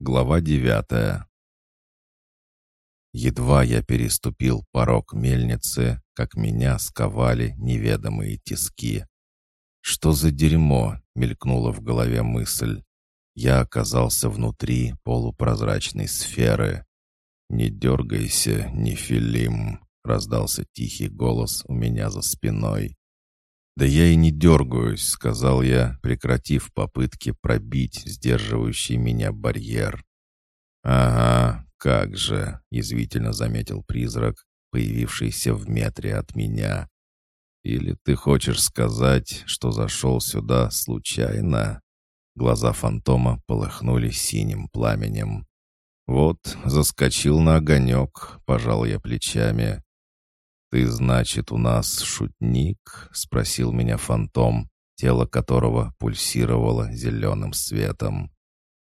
Глава девятая. Едва я переступил порог мельницы, как меня сковали неведомые тиски. «Что за дерьмо?» — мелькнула в голове мысль. Я оказался внутри полупрозрачной сферы. «Не дергайся, Нефилим!» — раздался тихий голос у меня за спиной. «Да я и не дергаюсь», — сказал я, прекратив попытки пробить сдерживающий меня барьер. «Ага, как же», — язвительно заметил призрак, появившийся в метре от меня. «Или ты хочешь сказать, что зашел сюда случайно?» Глаза фантома полыхнули синим пламенем. «Вот, заскочил на огонек», — пожал я плечами. «Ты, значит, у нас шутник?» — спросил меня фантом, тело которого пульсировало зеленым светом.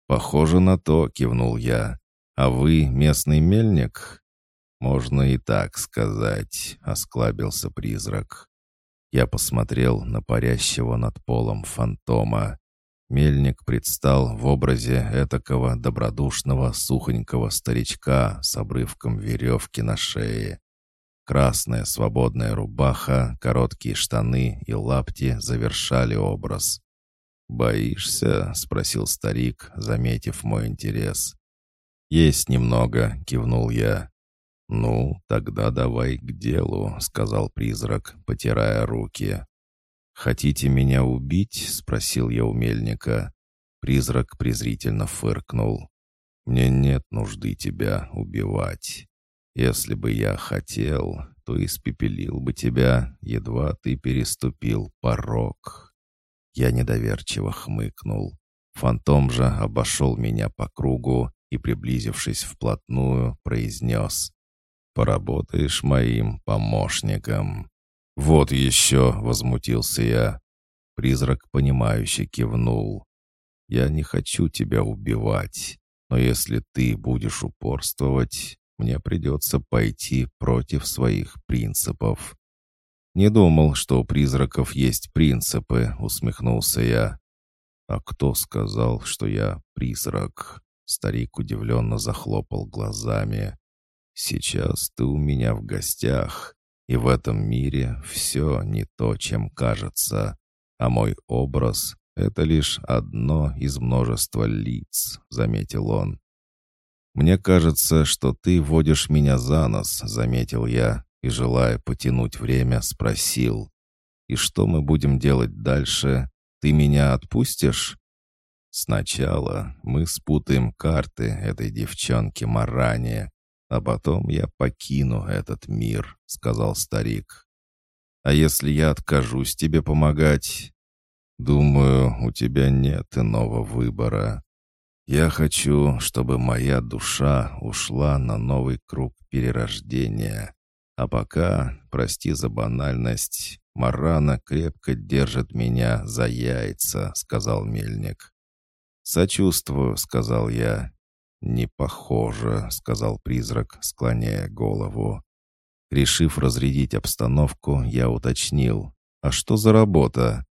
«Похоже на то», — кивнул я. «А вы местный мельник?» «Можно и так сказать», — осклабился призрак. Я посмотрел на парящего над полом фантома. Мельник предстал в образе этакого добродушного сухонького старичка с обрывком веревки на шее. Красная свободная рубаха, короткие штаны и лапти завершали образ. «Боишься?» — спросил старик, заметив мой интерес. «Есть немного», — кивнул я. «Ну, тогда давай к делу», — сказал призрак, потирая руки. «Хотите меня убить?» — спросил я у мельника. Призрак презрительно фыркнул. «Мне нет нужды тебя убивать. Если бы я хотел, то испепелил бы тебя, едва ты переступил порог». Я недоверчиво хмыкнул. Фантом же обошел меня по кругу и, приблизившись вплотную, произнес «Поработаешь моим помощником». «Вот еще!» — возмутился я. Призрак, понимающе кивнул. «Я не хочу тебя убивать, но если ты будешь упорствовать, мне придется пойти против своих принципов». «Не думал, что у призраков есть принципы», — усмехнулся я. «А кто сказал, что я призрак?» Старик удивленно захлопал глазами. «Сейчас ты у меня в гостях, и в этом мире все не то, чем кажется, а мой образ — это лишь одно из множества лиц», — заметил он. «Мне кажется, что ты водишь меня за нос», — заметил я, и, желая потянуть время, спросил. «И что мы будем делать дальше? Ты меня отпустишь?» «Сначала мы спутаем карты этой девчонки Маране, а потом я покину этот мир», — сказал старик. «А если я откажусь тебе помогать?» «Думаю, у тебя нет иного выбора. Я хочу, чтобы моя душа ушла на новый круг перерождения. А пока, прости за банальность, Марана крепко держит меня за яйца», — сказал мельник. «Сочувствую», — сказал я. «Не похоже», — сказал призрак, склоняя голову. Решив разрядить обстановку, я уточнил. «А что за работа?»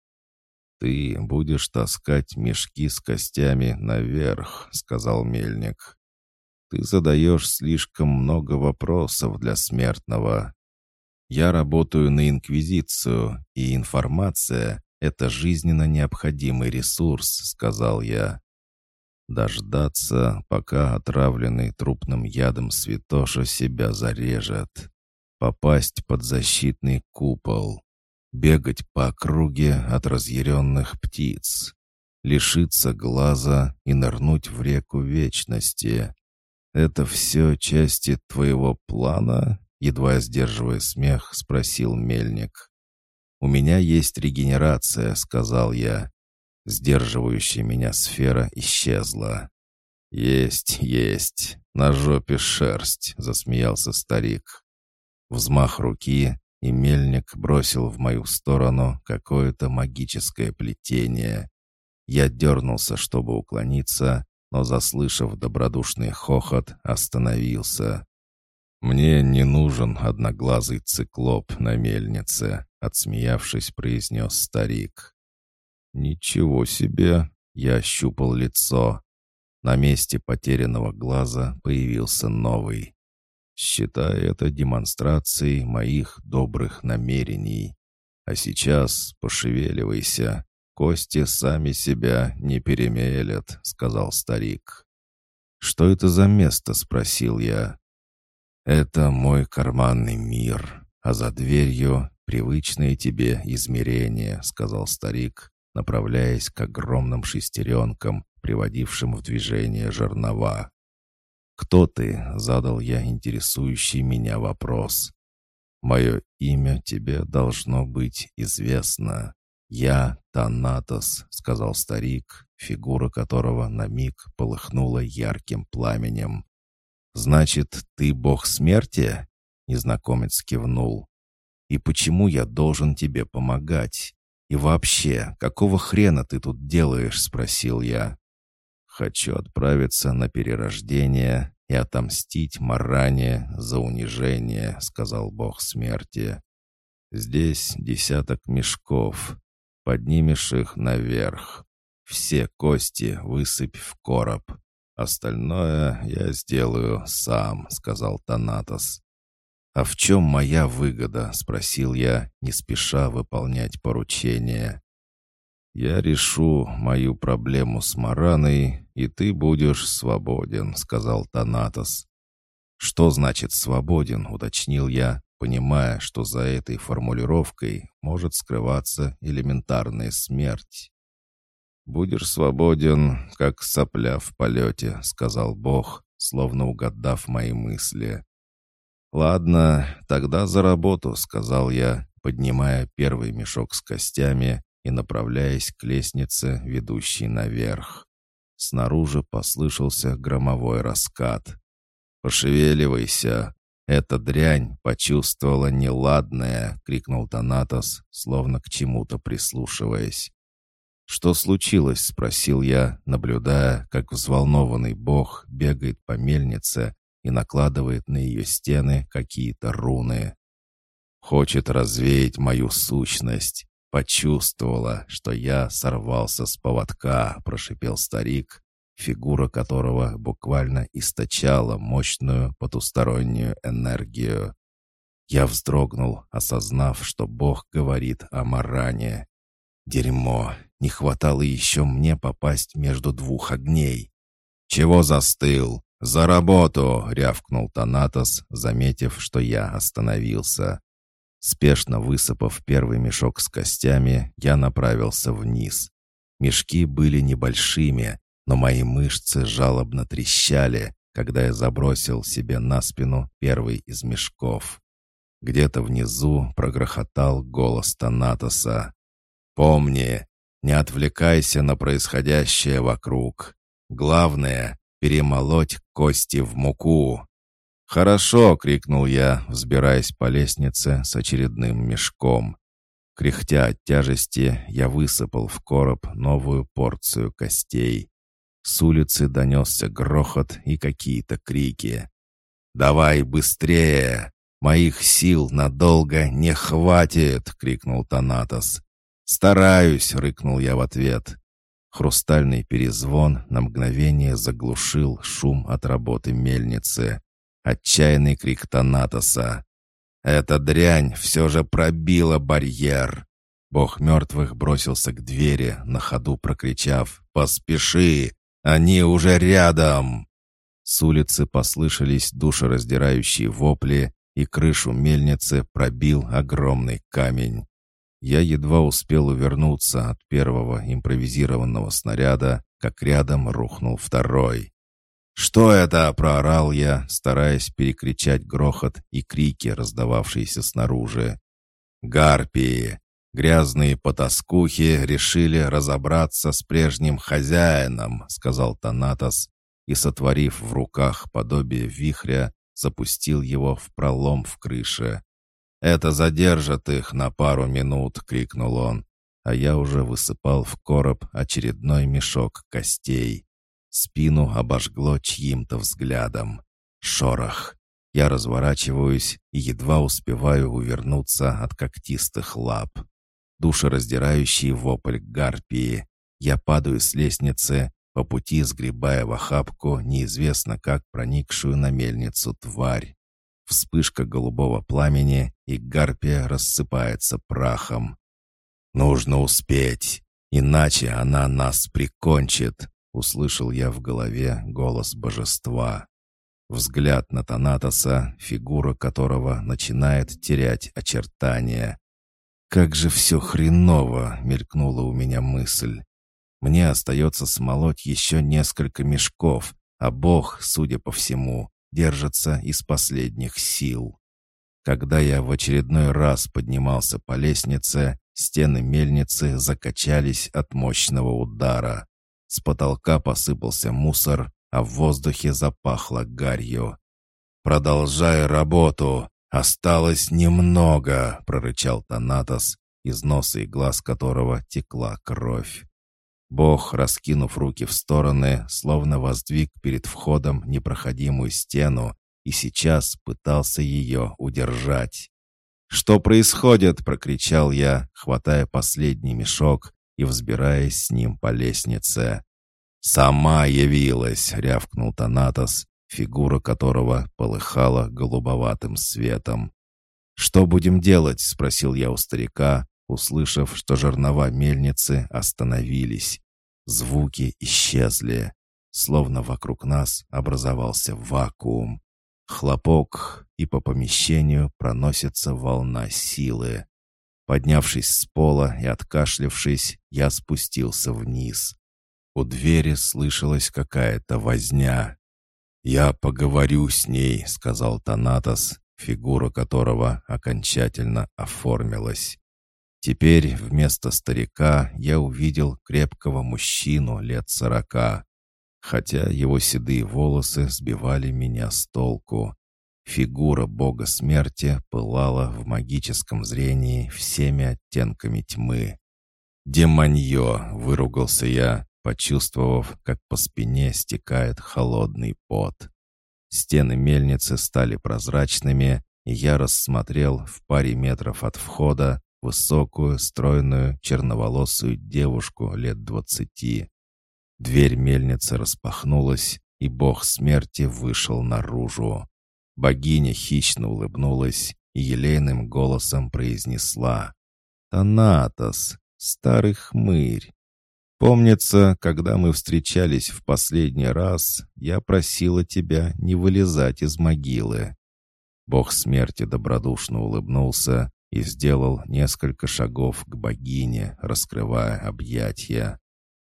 «Ты будешь таскать мешки с костями наверх», — сказал мельник. «Ты задаешь слишком много вопросов для смертного. Я работаю на Инквизицию, и информация — это жизненно необходимый ресурс», — сказал я. Дождаться, пока отравленный трупным ядом святоша себя зарежет. Попасть под защитный купол. Бегать по округе от разъяренных птиц. Лишиться глаза и нырнуть в реку вечности. «Это все части твоего плана?» Едва сдерживая смех, спросил Мельник. «У меня есть регенерация», — сказал я. Сдерживающая меня сфера исчезла. «Есть, есть, на жопе шерсть», — засмеялся старик. Взмах руки, и мельник бросил в мою сторону какое-то магическое плетение. Я дернулся, чтобы уклониться, но, заслышав добродушный хохот, остановился. «Мне не нужен одноглазый циклоп на мельнице», — отсмеявшись, произнес старик. «Ничего себе!» — я ощупал лицо. На месте потерянного глаза появился новый. Считай это демонстрацией моих добрых намерений. А сейчас пошевеливайся. Кости сами себя не перемелят», — сказал старик. «Что это за место?» — спросил я. «Это мой карманный мир, а за дверью привычное тебе измерение», — сказал старик, направляясь к огромным шестеренкам, приводившим в движение жернова. «Кто ты?» — задал я интересующий меня вопрос. «Мое имя тебе должно быть известно. Я Танатос», — сказал старик, фигура которого на миг полыхнула ярким пламенем. «Значит, ты бог смерти?» — незнакомец кивнул. «И почему я должен тебе помогать? И вообще, какого хрена ты тут делаешь?» — спросил я. Хочу отправиться на перерождение и отомстить Маране за унижение», — сказал бог смерти. «Здесь десяток мешков. Поднимешь их наверх. Все кости высыпь в короб. Остальное я сделаю сам», — сказал Танатос. «А в чем моя выгода?» — спросил я, не спеша выполнять поручение. «Я решу мою проблему с Мараной, и ты будешь свободен», — сказал Танатос. «Что значит «свободен»?» — уточнил я, понимая, что за этой формулировкой может скрываться элементарная смерть. «Будешь свободен, как сопля в полете», — сказал Бог, словно угадав мои мысли. «Ладно, тогда за работу», — сказал я, поднимая первый мешок с костями и направляясь к лестнице, ведущей наверх. Снаружи послышался громовой раскат. «Пошевеливайся! Эта дрянь почувствовала неладное!» — крикнул Танатос, словно к чему-то прислушиваясь. «Что случилось?» — спросил я, наблюдая, как взволнованный бог бегает по мельнице и накладывает на ее стены какие-то руны. «Хочет развеять мою сущность, «Почувствовала, что я сорвался с поводка», — прошипел старик, фигура которого буквально источала мощную потустороннюю энергию. Я вздрогнул, осознав, что Бог говорит о Маране. «Дерьмо! Не хватало еще мне попасть между двух огней!» «Чего застыл? За работу!» — рявкнул Танатос, заметив, что я остановился. Спешно высыпав первый мешок с костями, я направился вниз. Мешки были небольшими, но мои мышцы жалобно трещали, когда я забросил себе на спину первый из мешков. Где-то внизу прогрохотал голос Танатоса. «Помни, не отвлекайся на происходящее вокруг. Главное — перемолоть кости в муку. «Хорошо!» — крикнул я, взбираясь по лестнице с очередным мешком. Кряхтя от тяжести, я высыпал в короб новую порцию костей. С улицы донесся грохот и какие-то крики. «Давай быстрее! Моих сил надолго не хватит!» — крикнул Танатос. «Стараюсь!» — рыкнул я в ответ. Хрустальный перезвон на мгновение заглушил шум от работы мельницы. Отчаянный крик Танатоса. «Эта дрянь все же пробила барьер!» Бог мертвых бросился к двери, на ходу прокричав «Поспеши! Они уже рядом!» С улицы послышались душераздирающие вопли, и крышу мельницы пробил огромный камень. Я едва успел увернуться от первого импровизированного снаряда, как рядом рухнул второй. «Что это?» — проорал я, стараясь перекричать грохот и крики, раздававшиеся снаружи. «Гарпии!» «Грязные потаскухи решили разобраться с прежним хозяином», — сказал Танатос, и, сотворив в руках подобие вихря, запустил его в пролом в крыше. «Это задержит их на пару минут!» — крикнул он, а я уже высыпал в короб очередной мешок костей. Спину обожгло чьим-то взглядом. Шорох. Я разворачиваюсь и едва успеваю увернуться от когтистых лап. Душераздирающий вопль гарпии. Я падаю с лестницы, по пути сгребая в охапку неизвестно как проникшую на мельницу тварь. Вспышка голубого пламени, и гарпия рассыпается прахом. «Нужно успеть, иначе она нас прикончит», — услышал я в голове голос божества. Взгляд на Танатоса, фигура которого начинает терять очертания. «Как же все хреново!» — мелькнула у меня мысль. «Мне остается смолоть еще несколько мешков, а Бог, судя по всему, держится из последних сил». Когда я в очередной раз поднимался по лестнице, стены мельницы закачались от мощного удара. С потолка посыпался мусор, а в воздухе запахло гарью. «Продолжай работу! Осталось немного!» — прорычал Танатос, из носа и глаз которого текла кровь. Бог, раскинув руки в стороны, словно воздвиг перед входом непроходимую стену и сейчас пытался ее удержать. «Что происходит?» — прокричал я, хватая последний мешок и взбираясь с ним по лестнице. «Сама явилась!» — рявкнул Танатос, фигура которого полыхала голубоватым светом. «Что будем делать?» — спросил я у старика, услышав, что жернова мельницы остановились. Звуки исчезли, словно вокруг нас образовался вакуум. Хлопок, и по помещению проносится волна силы. Поднявшись с пола и откашлявшись, я спустился вниз. У двери слышалась какая-то возня. «Я поговорю с ней», — сказал Танатос, фигура которого окончательно оформилась. Теперь вместо старика я увидел крепкого мужчину лет сорока, хотя его седые волосы сбивали меня с толку. Фигура бога смерти пылала в магическом зрении всеми оттенками тьмы. «Демонье!» — выругался я, почувствовав, как по спине стекает холодный пот. Стены мельницы стали прозрачными, и я рассмотрел в паре метров от входа высокую, стройную, черноволосую девушку лет двадцати. Дверь мельницы распахнулась, и бог смерти вышел наружу. Богиня хищно улыбнулась и елейным голосом произнесла «Танатос, старый хмырь, Помнится, когда мы встречались в последний раз, я просила тебя не вылезать из могилы. Бог смерти добродушно улыбнулся и сделал несколько шагов к богине, раскрывая объятия.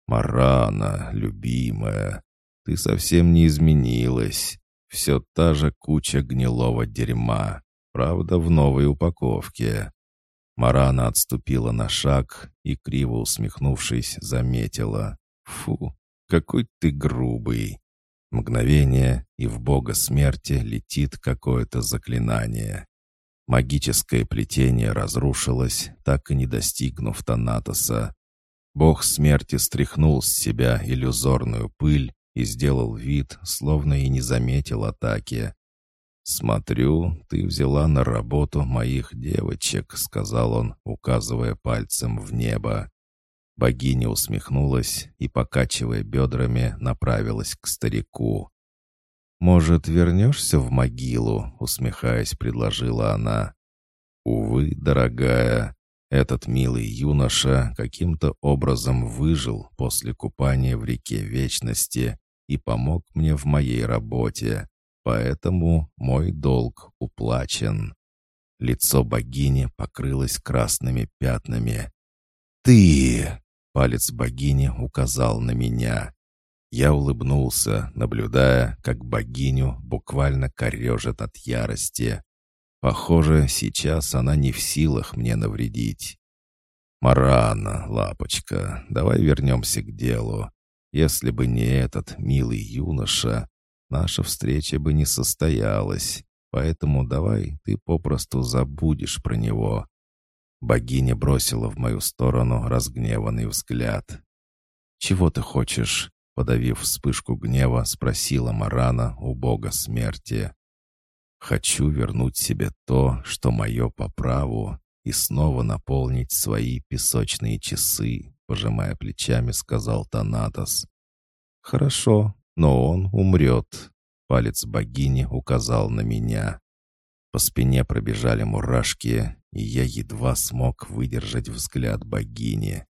«Марана, любимая, ты совсем не изменилась. Все та же куча гнилого дерьма, правда, в новой упаковке. Марана отступила на шаг и, криво усмехнувшись, заметила. «Фу, какой ты грубый!» Мгновение, и в бога смерти летит какое-то заклинание. Магическое плетение разрушилось, так и не достигнув Танатоса. Бог смерти стряхнул с себя иллюзорную пыль и сделал вид, словно и не заметил атаки. «Смотрю, ты взяла на работу моих девочек», — сказал он, указывая пальцем в небо. Богиня усмехнулась и, покачивая бедрами, направилась к старику. «Может, вернешься в могилу?» — усмехаясь, предложила она. «Увы, дорогая, этот милый юноша каким-то образом выжил после купания в реке Вечности и помог мне в моей работе. Поэтому мой долг уплачен. Лицо богини покрылось красными пятнами. «Ты!» — палец богини указал на меня. Я улыбнулся, наблюдая, как богиню буквально корежит от ярости. Похоже, сейчас она не в силах мне навредить. «Марана, лапочка, давай вернемся к делу. Если бы не этот милый юноша, наша встреча бы не состоялась, поэтому давай ты попросту забудешь про него». Богиня бросила в мою сторону разгневанный взгляд. «Чего ты хочешь?» — подавив вспышку гнева, спросила Марана у бога смерти. «Хочу вернуть себе то, что мое по праву, и снова наполнить свои песочные часы», — пожимая плечами, сказал Танатос. «Хорошо, но он умрет», — палец богини указал на меня. По спине пробежали мурашки, и я едва смог выдержать взгляд богини.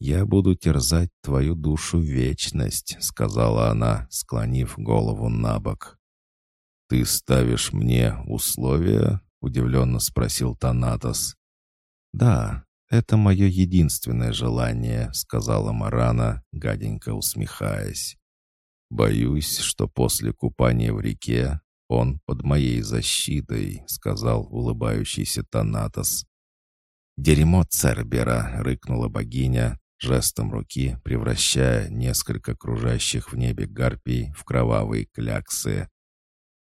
«Я буду терзать твою душу вечность», — сказала она, склонив голову на бок. «Ты ставишь мне условия?» — удивленно спросил Танатос. «Да, это мое единственное желание», — сказала Марана, гаденько усмехаясь. «Боюсь, что после купания в реке он под моей защитой», — сказал улыбающийся Танатос. «Дерьмо Цербера!» — рыкнула богиня, жестом руки превращая несколько кружащих в небе гарпий в кровавые кляксы.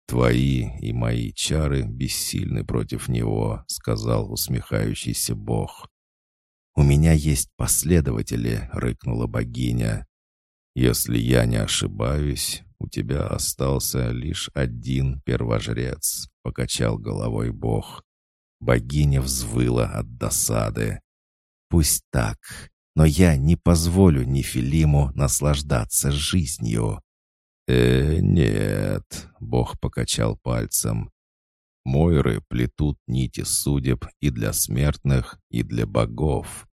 «Твои и мои чары бессильны против него», — сказал усмехающийся бог. «У меня есть последователи», — рыкнула богиня. «Если я не ошибаюсь, у тебя остался лишь один первожрец», — покачал головой бог. Богиня взвыла от досады. «Пусть так, но я не позволю Нефилиму наслаждаться жизнью». «Э, нет», — Бог покачал пальцем. «Мойры плетут нити судеб и для смертных, и для богов.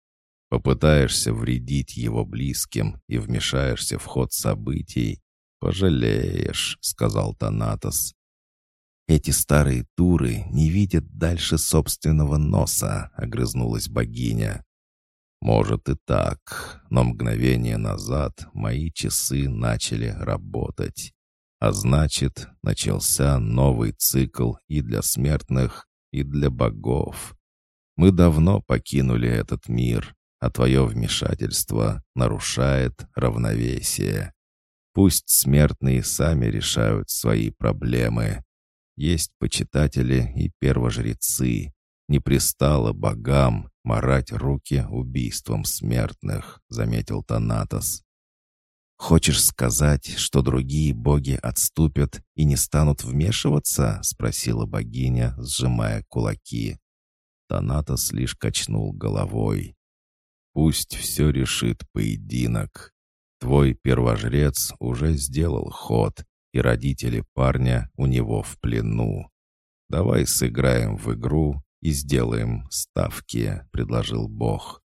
Попытаешься вредить его близким и вмешаешься в ход событий, пожалеешь», — сказал Танатос. «Эти старые туры не видят дальше собственного носа», — огрызнулась богиня. Может и так, но мгновение назад мои часы начали работать. А значит, начался новый цикл и для смертных, и для богов. Мы давно покинули этот мир, а твое вмешательство нарушает равновесие. Пусть смертные сами решают свои проблемы. Есть почитатели и первожрецы. Не пристало богам марать руки убийством смертных», — заметил Танатос. «Хочешь сказать, что другие боги отступят и не станут вмешиваться?» — спросила богиня, сжимая кулаки. Танатос лишь качнул головой. «Пусть все решит поединок. Твой первожрец уже сделал ход, и родители парня у него в плену. Давай сыграем в игру и сделаем ставки», — предложил Бог.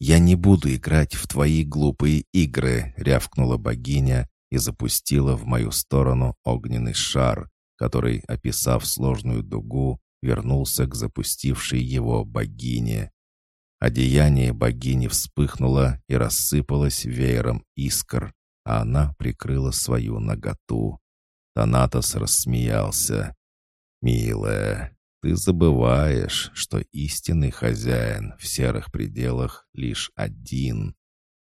«Я не буду играть в твои глупые игры», — рявкнула богиня и запустила в мою сторону огненный шар, который, описав сложную дугу, вернулся к запустившей его богине. Одеяние богини вспыхнуло и рассыпалось веером искр, а она прикрыла свою наготу. Танатос рассмеялся. «Милая, ты забываешь, что истинный хозяин в серых пределах лишь один.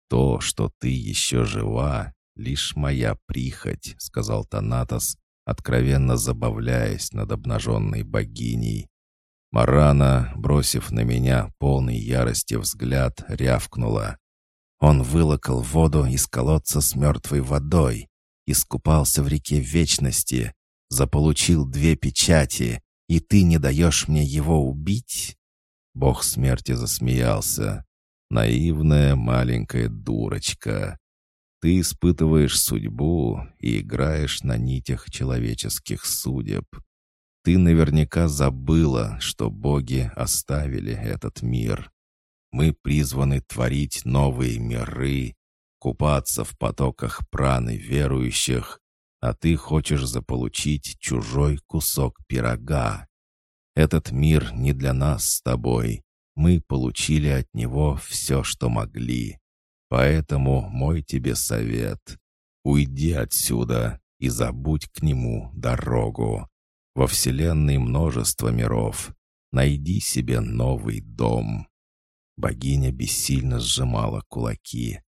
То, что ты еще жива, лишь моя прихоть, сказал Танатос, откровенно забавляясь над обнаженной богиней. Марана, бросив на меня полный ярости взгляд, рявкнула. Он вылокал воду из колодца с мертвой водой, искупался в реке вечности, заполучил две печати и ты не даешь мне его убить?» Бог смерти засмеялся. «Наивная маленькая дурочка. Ты испытываешь судьбу и играешь на нитях человеческих судеб. Ты наверняка забыла, что боги оставили этот мир. Мы призваны творить новые миры, купаться в потоках праны верующих, а ты хочешь заполучить чужой кусок пирога. Этот мир не для нас с тобой. Мы получили от него все, что могли. Поэтому мой тебе совет. Уйди отсюда и забудь к нему дорогу. Во Вселенной множество миров. Найди себе новый дом». Богиня бессильно сжимала кулаки.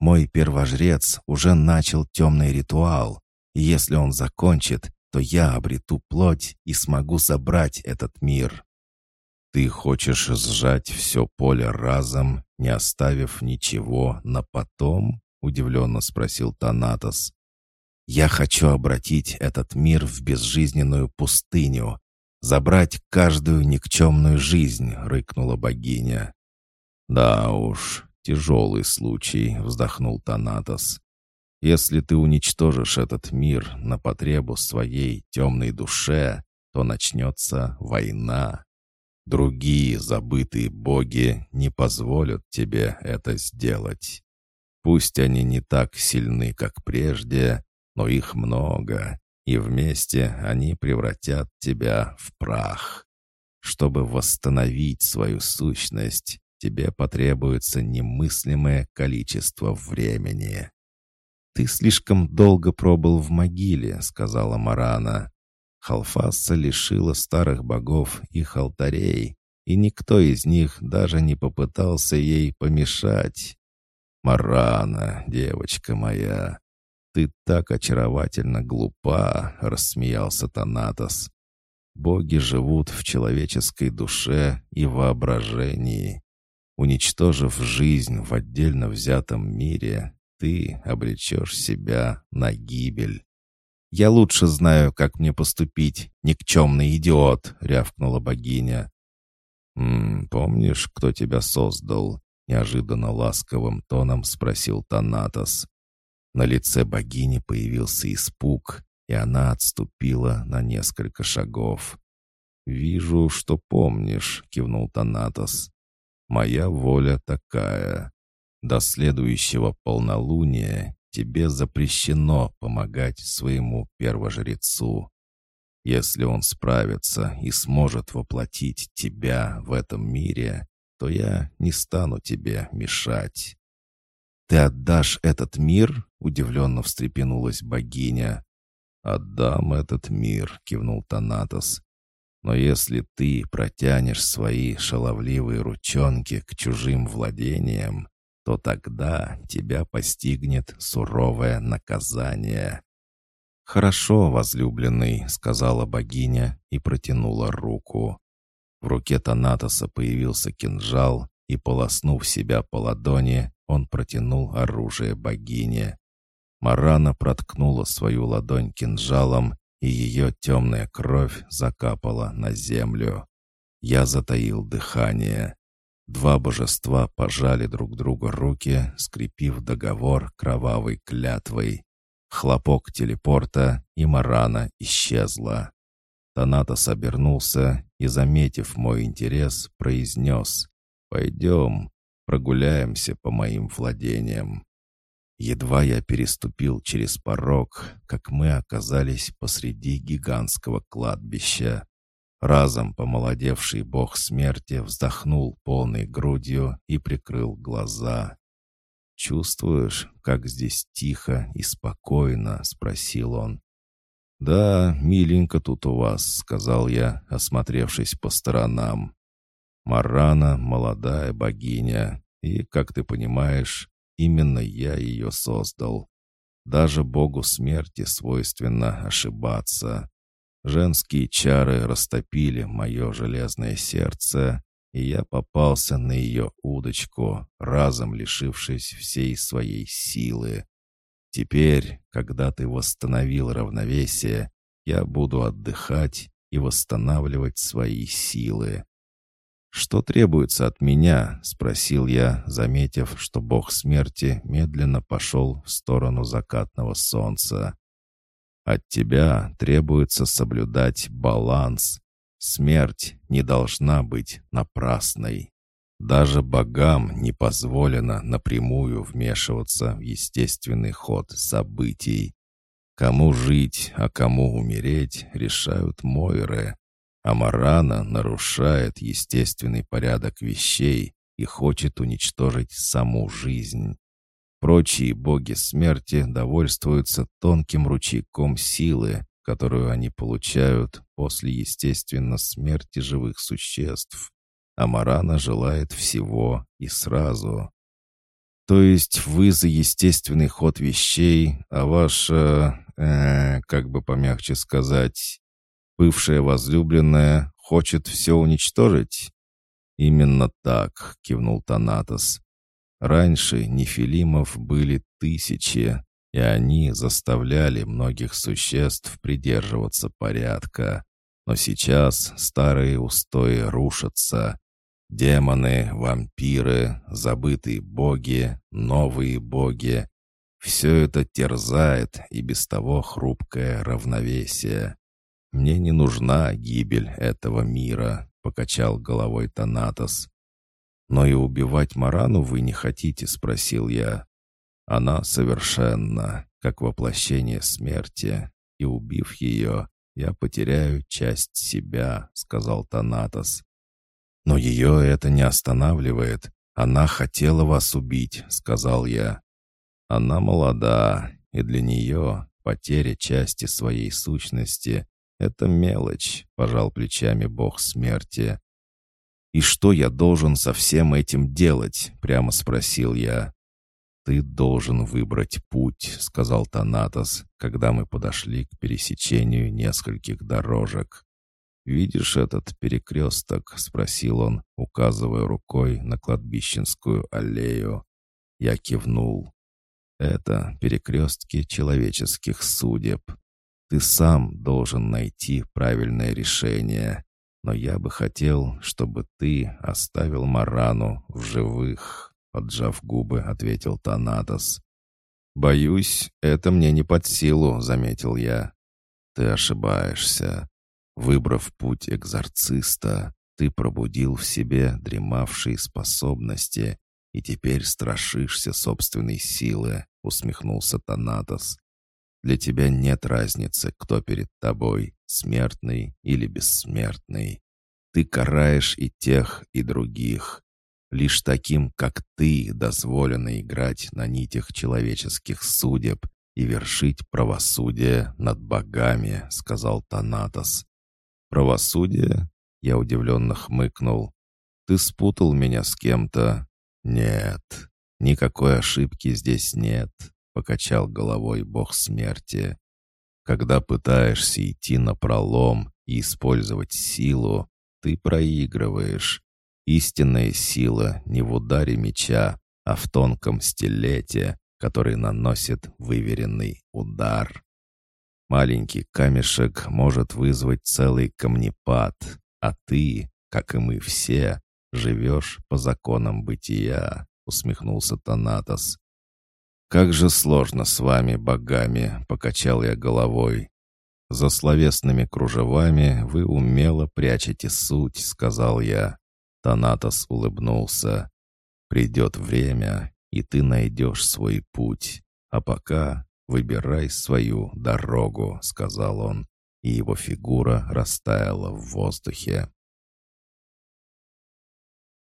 «Мой первожрец уже начал темный ритуал. Если он закончит, то я обрету плоть и смогу забрать этот мир. Ты хочешь сжать все поле разом, не оставив ничего на потом? Удивленно спросил Танатос. Я хочу обратить этот мир в безжизненную пустыню, забрать каждую никчемную жизнь, рыкнула богиня. Да уж, тяжелый случай, вздохнул Танатос. Если ты уничтожишь этот мир на потребу своей темной душе, то начнется война. Другие забытые боги не позволят тебе это сделать. Пусть они не так сильны, как прежде, но их много, и вместе они превратят тебя в прах. Чтобы восстановить свою сущность, тебе потребуется немыслимое количество времени. «Ты слишком долго пробыл в могиле», — сказала Марана. Халфаса лишила старых богов их алтарей, и никто из них даже не попытался ей помешать. «Марана, девочка моя, ты так очаровательно глупа», — рассмеялся Танатос. «Боги живут в человеческой душе и воображении. Уничтожив жизнь в отдельно взятом мире, ты обречешь себя на гибель». «Я лучше знаю, как мне поступить, никчемный идиот!» — рявкнула богиня. «М -м, «Помнишь, кто тебя создал?» — неожиданно ласковым тоном спросил Танатос. На лице богини появился испуг, и она отступила на несколько шагов. «Вижу, что помнишь», — кивнул Танатос. «Моя воля такая. До следующего полнолуния тебе запрещено помогать своему первожрецу. Если он справится и сможет воплотить тебя в этом мире, то я не стану тебе мешать». «Ты отдашь этот мир?» — удивленно встрепенулась богиня. «Отдам этот мир», — кивнул Танатос. «Но если ты протянешь свои шаловливые ручонки к чужим владениям, то тогда тебя постигнет суровое наказание». «Хорошо, возлюбленный», — сказала богиня и протянула руку. В руке Танатоса появился кинжал, и, полоснув себя по ладони, он протянул оружие богине. Марана проткнула свою ладонь кинжалом, и ее темная кровь закапала на землю. Я затаил дыхание. Два божества пожали друг другу руки, скрепив договор кровавой клятвой. Хлопок телепорта, и Марана исчезла. Танатос обернулся и, заметив мой интерес, произнес «Пойдем, прогуляемся по моим владениям». Едва я переступил через порог, как мы оказались посреди гигантского кладбища. Разом помолодевший бог смерти вздохнул полной грудью и прикрыл глаза. «Чувствуешь, как здесь тихо и спокойно?» — спросил он. «Да, миленько тут у вас», — сказал я, осмотревшись по сторонам. «Марана — молодая богиня, и, как ты понимаешь, именно я ее создал. Даже богу смерти свойственно ошибаться. Женские чары растопили мое железное сердце, и я попался на ее удочку, разом лишившись всей своей силы. Теперь, когда ты восстановил равновесие, я буду отдыхать и восстанавливать свои силы. «Что требуется от меня?» — спросил я, заметив, что бог смерти медленно пошел в сторону закатного солнца. От тебя требуется соблюдать баланс. Смерть не должна быть напрасной. Даже богам не позволено напрямую вмешиваться в естественный ход событий. Кому жить, а кому умереть, решают Мойры. А Марана нарушает естественный порядок вещей и хочет уничтожить саму жизнь. Прочие боги смерти довольствуются тонким ручейком силы, которую они получают после естественно смерти живых существ. А Марана желает всего и сразу. То есть вы за естественный ход вещей, а ваша, э, как бы помягче сказать, бывшая возлюбленная хочет все уничтожить? Именно так, кивнул Танатос. Раньше нефилимов были тысячи, и они заставляли многих существ придерживаться порядка. Но сейчас старые устои рушатся. Демоны, вампиры, забытые боги, новые боги. Все это терзает и без того хрупкое равновесие. Мне не нужна гибель этого мира, покачал головой Танатос. Но и убивать Марану вы не хотите, спросил я. Она совершенна, как воплощение смерти, и убив ее, я потеряю часть себя, сказал Танатос. Но ее это не останавливает. Она хотела вас убить, сказал я. Она молода, и для нее потеря части своей сущности — это мелочь, пожал плечами бог смерти. «И что я должен со всем этим делать?» — прямо спросил я. «Ты должен выбрать путь», — сказал Танатос, когда мы подошли к пересечению нескольких дорожек. «Видишь этот перекресток?» — спросил он, указывая рукой на кладбищенскую аллею. Я кивнул. «Это перекрестки человеческих судеб. Ты сам должен найти правильное решение, но я бы хотел, чтобы ты оставил Марану в живых», — поджав губы, ответил Танатос. «Боюсь, это мне не под силу», — заметил я. «Ты ошибаешься. Выбрав путь экзорциста, ты пробудил в себе дремавшие способности и теперь страшишься собственной силы», — усмехнулся Танатос. «Для тебя нет разницы, кто перед тобой, смертный или бессмертный. Ты караешь и тех, и других. Лишь таким, как ты, дозволено играть на нитях человеческих судеб и вершить правосудие над богами», — сказал Танатос. «Правосудие?» — я удивленно хмыкнул. «Ты спутал меня с кем-то?» «Нет, никакой ошибки здесь нет», — покачал головой бог смерти. «Когда пытаешься идти на пролом и использовать силу, ты проигрываешь. Истинная сила не в ударе меча, а в тонком стилете, который наносит выверенный удар. Маленький камешек может вызвать целый камнепад, а ты, как и мы все, живешь по законам бытия», — усмехнулся Танатос. «Как же сложно с вами, богами!» — покачал я головой. «За словесными кружевами вы умело прячете суть», — сказал я. Танатос улыбнулся. «Придет время, и ты найдешь свой путь. А пока «Выбирай свою дорогу», — сказал он, и его фигура растаяла в воздухе.